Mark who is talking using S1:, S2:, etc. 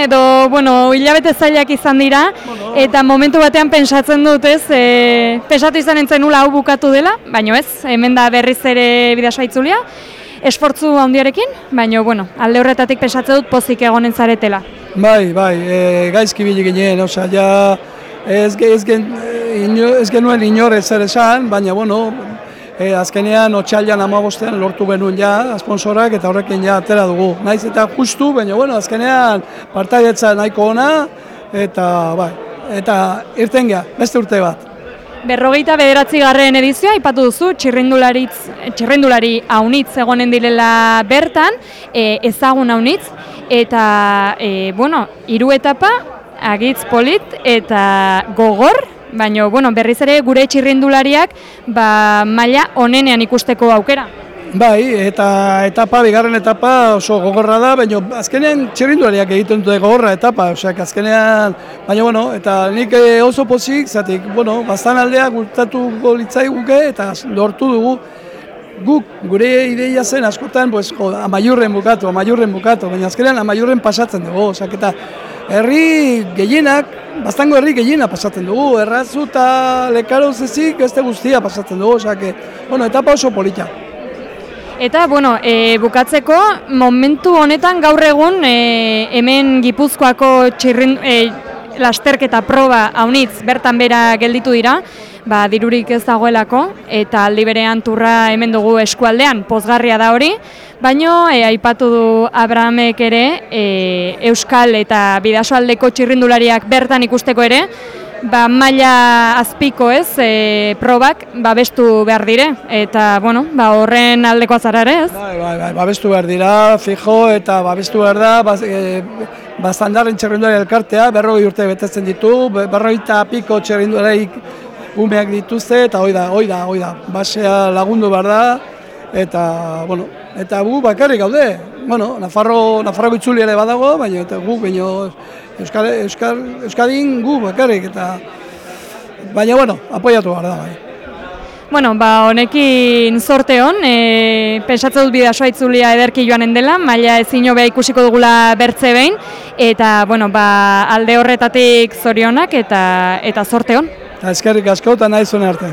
S1: Edo, bueno, hilabete zailak izan dira, eta momentu batean pentsatzen dut ez, e, pensatu izan entzen nula hau bukatu dela, baino ez, hemen da berriz ere bidasoa itzulia, esfortzu handiarekin, baino, bueno, alde horretatik pentsatzen dut pozik egonen zaretela.
S2: Bai, bai, e, gaizki bili ginen, osea, ja, ez, ez, gen, ino, ez genuen inor zer esan, baina, bueno, E, azkenean otxailan amagostean lortu benuen ja, sponsorak eta horrekin ja atera dugu. Naiz eta justu, baina bueno, azkenean partaidetza nahiko ona eta bai, eta irten geha, beste urte bat.
S1: Berrogeita bederatzi garren edizioa, ipatu duzu, txirrindulari haunitz egonen direla bertan, e, ezagun haunitz, eta, e, bueno, hiru etapa, agitz polit eta gogor, baina bueno, berriz ere gure txirrindulariak ba, maila onenean ikusteko aukera.
S2: Bai, eta etapa, bigarren etapa oso gogorra da, baina azkenean txirrindulariak egiten dute gogorra etapa, oseak azkenean, baina bueno, eta nik eh, oso pozik, zatik, bueno, bastan aldea gultatu golitzai guke, eta lortu dugu, guk gure ideia zen askotan, pues, jo, amaiurren bukatu, amaiurren bukatu, baina azkenean amaiurren pasatzen dugu, oseak, eta herri gehienak, bastango herri gehiena pasatzen dugu, errazu eta lekaro zezik beste guztia pasatzen dugu, osea, bueno, etapa oso polita.
S1: Eta, bueno, e, bukatzeko, momentu honetan gaur egun e, hemen Gipuzkoako txirrin, e, lasterketa proba haunitz bertan bera gelditu dira, ba, dirurik ez dagoelako, eta aldi berean turra hemen dugu eskualdean, pozgarria da hori, baino e, aipatu du Abrahamek ere e, Euskal eta Bidasoaldeko txirrindulariak bertan ikusteko ere, ba, maila azpiko ez, e, probak babestu behar dire, eta bueno, ba, horren aldeko azarare ez?
S2: Bai, bai, bai, babestu behar dira, fijo, eta babestu behar da, baz, e, bazandarren txerrindulari elkartea, berroi urte betetzen ditu, berroi eta piko txerrindulari umeak dituzte eta hoi da, hoi da, hoi da. Basea lagundu behar da eta, bueno, eta gu bakarrik gaude. Bueno, Nafarro, Nafarro itzuli ere badago, baina eta gu baino Euskal, Euskal, Euskadin gu bakarrik eta baina bueno, apoiatu behar da bai.
S1: Bueno, ba, honekin sorte hon, e, pensatzen dut bidasoa itzulia ederki joanen dela, maila ezin hobea ikusiko dugula bertze behin, eta, bueno, ba, alde horretatik zorionak eta eta sorte hon.
S2: Eskerrik asko eta nahi zuen arte.